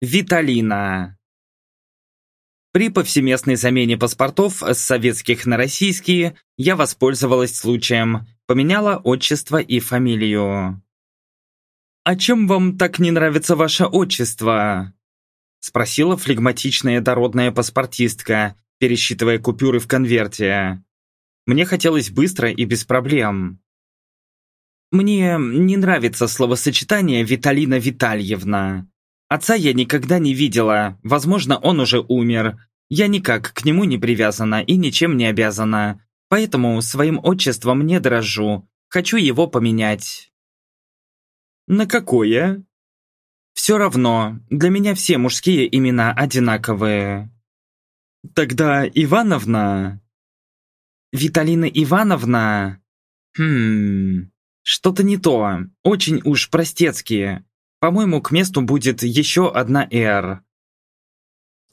Виталина. При повсеместной замене паспортов с советских на российские я воспользовалась случаем, поменяла отчество и фамилию. «А чем вам так не нравится ваше отчество?» Спросила флегматичная дородная паспортистка, пересчитывая купюры в конверте. Мне хотелось быстро и без проблем. «Мне не нравится словосочетание Виталина Витальевна. Отца я никогда не видела, возможно, он уже умер. Я никак к нему не привязана и ничем не обязана, поэтому своим отчеством не дрожу. Хочу его поменять». «На какое?» «Все равно, для меня все мужские имена одинаковые». «Тогда Ивановна?» «Виталина Ивановна?» «Хм... Что-то не то, очень уж простецкие. По-моему, к месту будет еще одна «Р».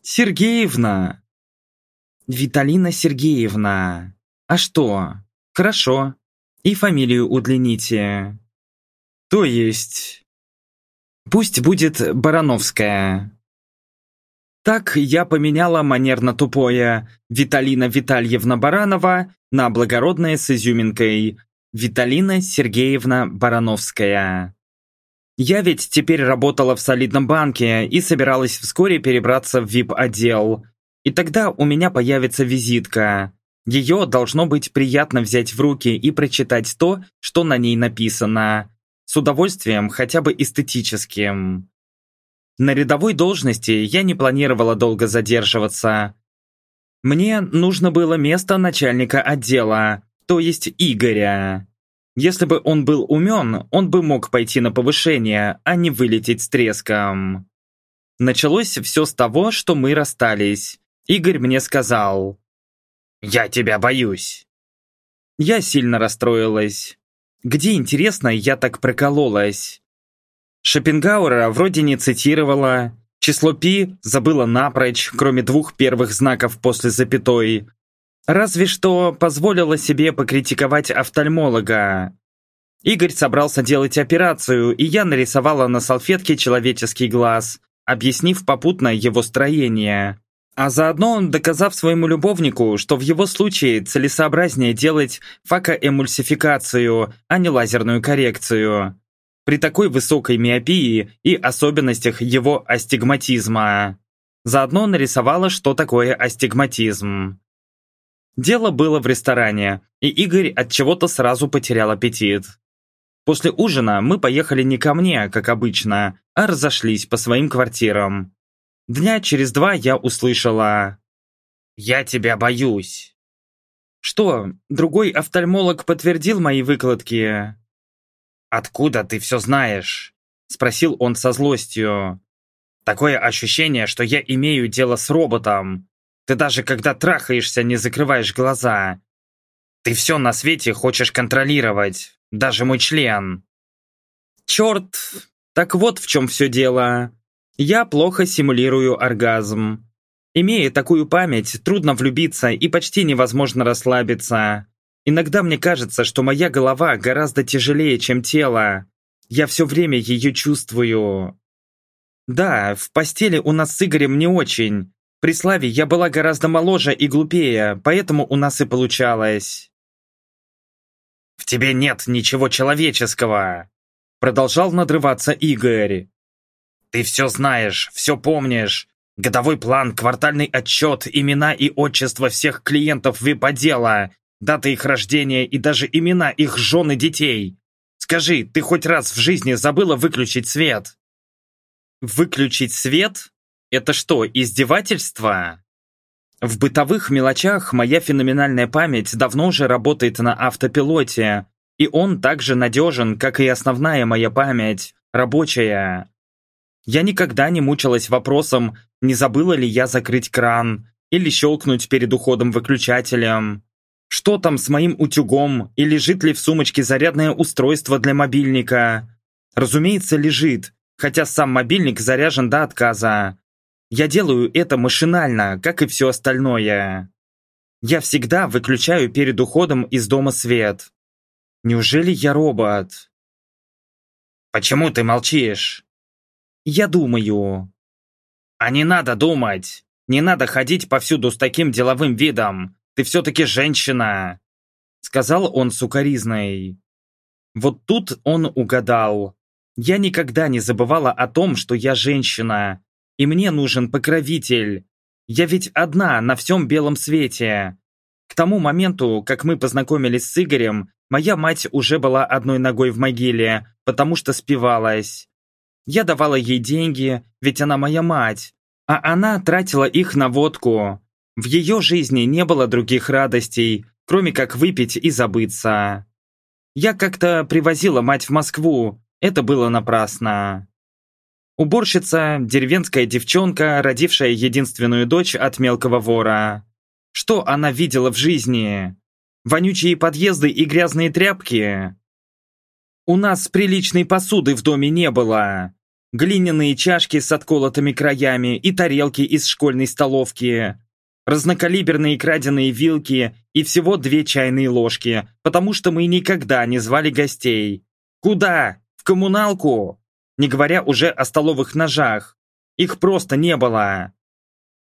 «Сергеевна!» «Виталина Сергеевна. А что? Хорошо. И фамилию удлините». «То есть...» «Пусть будет Барановская». Так я поменяла манерно тупое Виталина Витальевна Баранова на благородное с изюминкой Виталина Сергеевна Барановская. Я ведь теперь работала в солидном банке и собиралась вскоре перебраться в VIP-отдел. И тогда у меня появится визитка. Ее должно быть приятно взять в руки и прочитать то, что на ней написано. С удовольствием, хотя бы эстетическим. На рядовой должности я не планировала долго задерживаться. Мне нужно было место начальника отдела, то есть Игоря. Если бы он был умен, он бы мог пойти на повышение, а не вылететь с треском. Началось все с того, что мы расстались. Игорь мне сказал. «Я тебя боюсь». Я сильно расстроилась. Где, интересно, я так прокололась? Шопенгауэра вроде не цитировала. Число пи забыла напрочь, кроме двух первых знаков после запятой. Разве что позволила себе покритиковать офтальмолога. Игорь собрался делать операцию, и я нарисовала на салфетке человеческий глаз, объяснив попутно его строение. А заодно доказав своему любовнику, что в его случае целесообразнее делать факоэмульсификацию, а не лазерную коррекцию. При такой высокой миопии и особенностях его астигматизма. Заодно нарисовала, что такое астигматизм. Дело было в ресторане, и Игорь от чего-то сразу потерял аппетит. После ужина мы поехали не ко мне, как обычно, а разошлись по своим квартирам. Дня через два я услышала «Я тебя боюсь». Что, другой офтальмолог подтвердил мои выкладки? «Откуда ты все знаешь?» – спросил он со злостью. «Такое ощущение, что я имею дело с роботом, ты даже когда трахаешься, не закрываешь глаза. Ты все на свете хочешь контролировать, даже мой член. Черт, так вот в чем все дело. Я плохо симулирую оргазм. Имея такую память, трудно влюбиться и почти невозможно расслабиться. Иногда мне кажется, что моя голова гораздо тяжелее, чем тело. Я все время ее чувствую. Да, в постели у нас с Игорем не очень, при Славе я была гораздо моложе и глупее, поэтому у нас и получалось. «В тебе нет ничего человеческого!» Продолжал надрываться Игорь. «Ты все знаешь, все помнишь. Годовой план, квартальный отчет, имена и отчество всех клиентов вип-отдела, даты их рождения и даже имена их жен и детей. Скажи, ты хоть раз в жизни забыла выключить свет?» «Выключить свет?» Это что, издевательство? В бытовых мелочах моя феноменальная память давно уже работает на автопилоте, и он так же надежен, как и основная моя память, рабочая. Я никогда не мучилась вопросом, не забыла ли я закрыть кран или щелкнуть перед уходом выключателем. Что там с моим утюгом и лежит ли в сумочке зарядное устройство для мобильника? Разумеется, лежит, хотя сам мобильник заряжен до отказа. Я делаю это машинально, как и все остальное. Я всегда выключаю перед уходом из дома свет. Неужели я робот? Почему ты молчишь? Я думаю. А не надо думать. Не надо ходить повсюду с таким деловым видом. Ты все-таки женщина!» Сказал он сукоризной. Вот тут он угадал. Я никогда не забывала о том, что я женщина, и мне нужен покровитель. Я ведь одна на всем белом свете. К тому моменту, как мы познакомились с Игорем, моя мать уже была одной ногой в могиле, потому что спивалась. Я давала ей деньги, ведь она моя мать, а она тратила их на водку. В ее жизни не было других радостей, кроме как выпить и забыться. Я как-то привозила мать в Москву, это было напрасно. Уборщица – деревенская девчонка, родившая единственную дочь от мелкого вора. Что она видела в жизни? Вонючие подъезды и грязные тряпки? У нас приличной посуды в доме не было. Глиняные чашки с отколотыми краями и тарелки из школьной столовки. Разнокалиберные краденые вилки и всего две чайные ложки, потому что мы никогда не звали гостей. Куда? В коммуналку? Не говоря уже о столовых ножах. Их просто не было.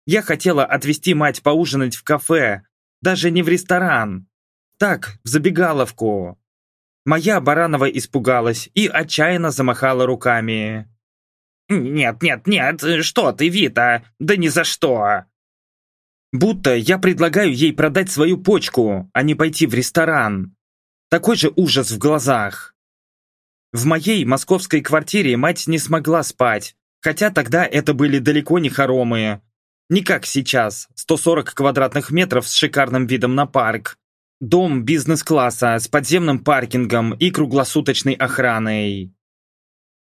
Я хотела отвезти мать поужинать в кафе, даже не в ресторан. Так, в забегаловку. Моя Баранова испугалась и отчаянно замахала руками. «Нет, нет, нет, что ты, Вита, да ни за что!» Будто я предлагаю ей продать свою почку, а не пойти в ресторан. Такой же ужас в глазах. В моей московской квартире мать не смогла спать, хотя тогда это были далеко не хоромы. Не как сейчас, 140 квадратных метров с шикарным видом на парк. Дом бизнес-класса с подземным паркингом и круглосуточной охраной.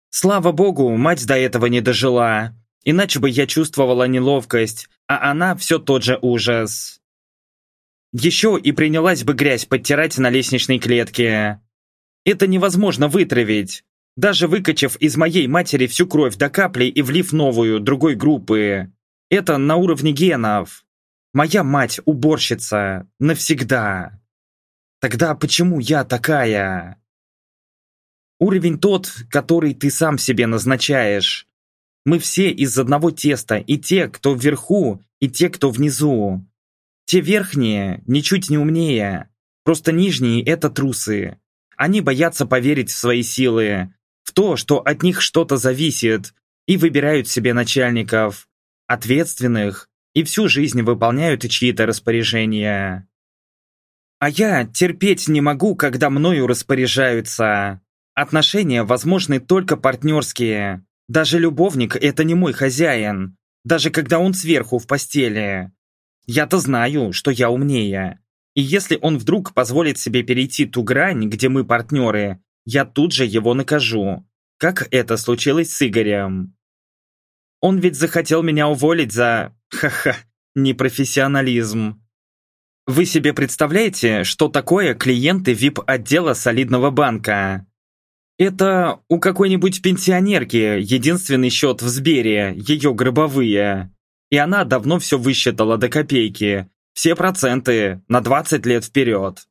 Слава богу, мать до этого не дожила, иначе бы я чувствовала неловкость, а она все тот же ужас. Еще и принялась бы грязь подтирать на лестничной клетке. Это невозможно вытравить. Даже выкачав из моей матери всю кровь до капли и влив новую, другой группы. Это на уровне генов. Моя мать уборщица. Навсегда. Тогда почему я такая? Уровень тот, который ты сам себе назначаешь. Мы все из одного теста, и те, кто вверху, и те, кто внизу. Те верхние ничуть не умнее, просто нижние – это трусы. Они боятся поверить в свои силы, в то, что от них что-то зависит, и выбирают себе начальников, ответственных, и всю жизнь выполняют чьи-то распоряжения. А я терпеть не могу, когда мною распоряжаются. Отношения возможны только партнерские. Даже любовник – это не мой хозяин, даже когда он сверху в постели. Я-то знаю, что я умнее. И если он вдруг позволит себе перейти ту грань, где мы партнеры, я тут же его накажу. Как это случилось с Игорем. Он ведь захотел меня уволить за... Ха-ха, непрофессионализм. Вы себе представляете, что такое клиенты VIP-отдела солидного банка? Это у какой-нибудь пенсионерки единственный счет в Сбере, ее гробовые. И она давно все высчитала до копейки, все проценты на 20 лет вперед.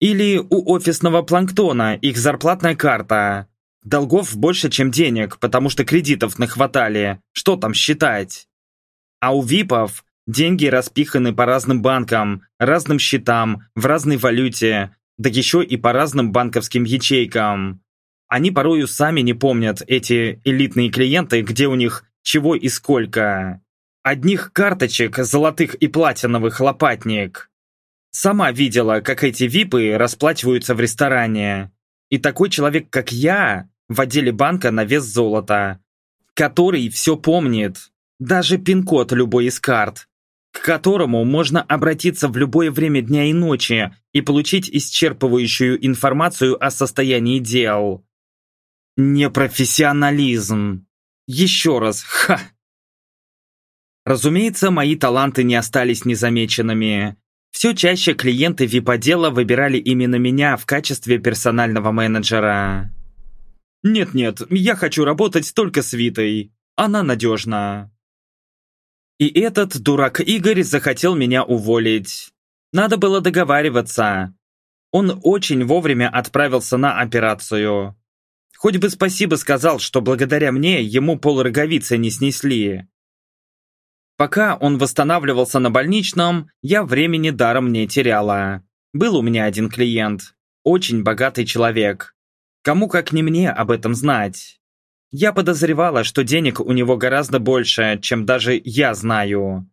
Или у офисного планктона их зарплатная карта. Долгов больше, чем денег, потому что кредитов нахватали. Что там считать? А у ВИПов деньги распиханы по разным банкам, разным счетам, в разной валюте, да еще и по разным банковским ячейкам. Они порою сами не помнят, эти элитные клиенты, где у них чего и сколько. Одних карточек, золотых и платиновых лопатник. Сама видела, как эти випы расплачиваются в ресторане. И такой человек, как я, в отделе банка на вес золота, который все помнит, даже пин-код любой из карт, к которому можно обратиться в любое время дня и ночи и получить исчерпывающую информацию о состоянии дел. Непрофессионализм. Еще раз, ха! Разумеется, мои таланты не остались незамеченными. Все чаще клиенты вип-отдела выбирали именно меня в качестве персонального менеджера. «Нет-нет, я хочу работать только с Витой. Она надежна». И этот дурак Игорь захотел меня уволить. Надо было договариваться. Он очень вовремя отправился на операцию. Хоть бы спасибо сказал, что благодаря мне ему полроговицы не снесли. Пока он восстанавливался на больничном, я времени даром не теряла. Был у меня один клиент, очень богатый человек. Кому как не мне об этом знать? Я подозревала, что денег у него гораздо больше, чем даже я знаю.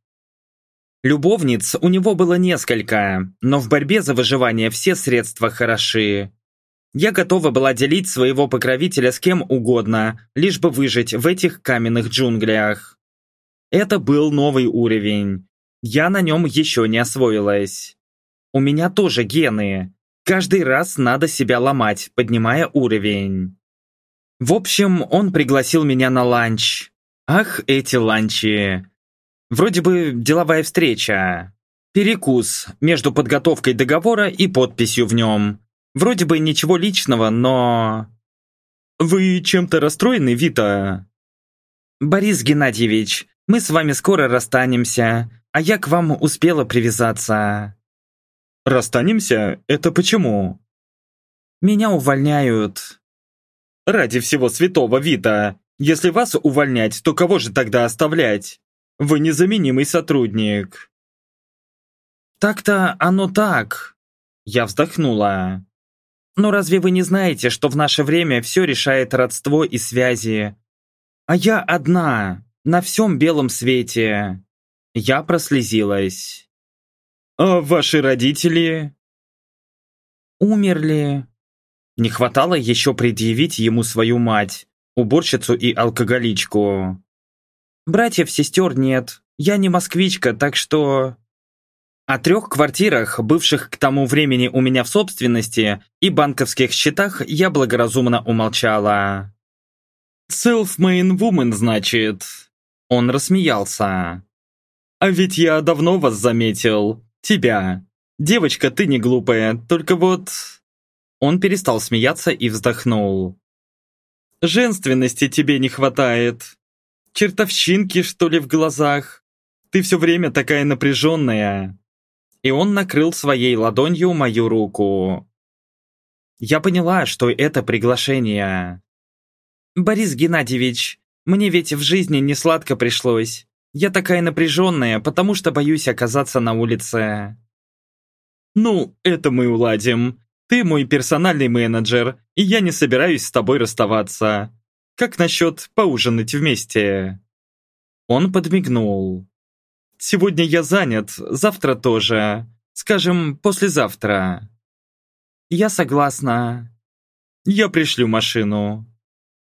Любовниц у него было несколько, но в борьбе за выживание все средства хороши. Я готова была делить своего покровителя с кем угодно, лишь бы выжить в этих каменных джунглях. Это был новый уровень. Я на нем еще не освоилась. У меня тоже гены. Каждый раз надо себя ломать, поднимая уровень. В общем, он пригласил меня на ланч. Ах, эти ланчи. Вроде бы деловая встреча. Перекус между подготовкой договора и подписью в нем. Вроде бы ничего личного, но... «Вы чем-то расстроены, Вита?» «Борис Геннадьевич, мы с вами скоро расстанемся, а я к вам успела привязаться». «Расстанемся? Это почему?» «Меня увольняют». «Ради всего святого, Вита! Если вас увольнять, то кого же тогда оставлять? Вы незаменимый сотрудник». «Так-то оно так». Я вздохнула. Но разве вы не знаете, что в наше время все решает родство и связи? А я одна, на всем белом свете. Я прослезилась. А ваши родители? Умерли. Не хватало еще предъявить ему свою мать, уборщицу и алкоголичку. Братьев-сестер нет, я не москвичка, так что... О трех квартирах, бывших к тому времени у меня в собственности, и банковских счетах я благоразумно умолчала. «Self-made woman, значит?» Он рассмеялся. «А ведь я давно вас заметил. Тебя. Девочка, ты не глупая, только вот...» Он перестал смеяться и вздохнул. «Женственности тебе не хватает. Чертовщинки, что ли, в глазах? Ты все время такая напряженная и он накрыл своей ладонью мою руку. Я поняла, что это приглашение. «Борис Геннадьевич, мне ведь в жизни не сладко пришлось. Я такая напряженная, потому что боюсь оказаться на улице». «Ну, это мы уладим. Ты мой персональный менеджер, и я не собираюсь с тобой расставаться. Как насчет поужинать вместе?» Он подмигнул. Сегодня я занят, завтра тоже. Скажем, послезавтра. Я согласна. Я пришлю машину.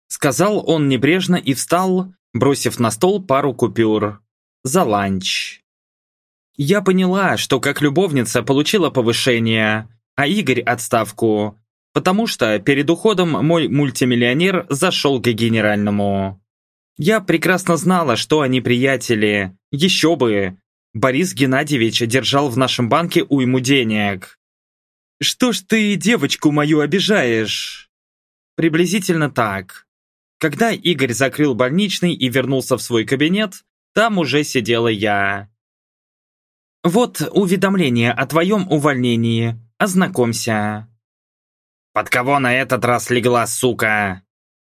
Сказал он небрежно и встал, бросив на стол пару купюр. За ланч. Я поняла, что как любовница получила повышение, а Игорь отставку, потому что перед уходом мой мультимиллионер зашел к генеральному. Я прекрасно знала, что они приятели. Еще бы! Борис Геннадьевич держал в нашем банке уйму денег. «Что ж ты девочку мою обижаешь?» Приблизительно так. Когда Игорь закрыл больничный и вернулся в свой кабинет, там уже сидела я. «Вот уведомление о твоем увольнении. Ознакомься». «Под кого на этот раз легла, сука?»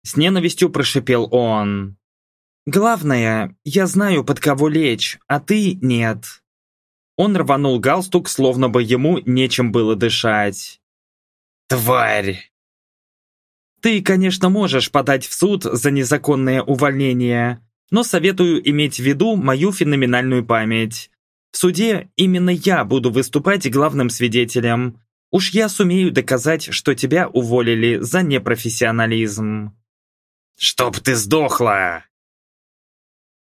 С ненавистью прошипел он. Главное, я знаю, под кого лечь, а ты нет. Он рванул галстук, словно бы ему нечем было дышать. Тварь! Ты, конечно, можешь подать в суд за незаконное увольнение, но советую иметь в виду мою феноменальную память. В суде именно я буду выступать главным свидетелем. Уж я сумею доказать, что тебя уволили за непрофессионализм. «Чтоб ты сдохла!»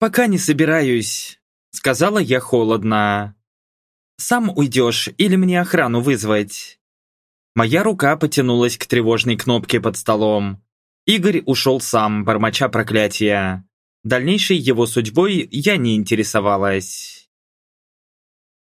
«Пока не собираюсь», — сказала я холодно. «Сам уйдешь или мне охрану вызвать?» Моя рука потянулась к тревожной кнопке под столом. Игорь ушел сам, бормоча проклятия. Дальнейшей его судьбой я не интересовалась.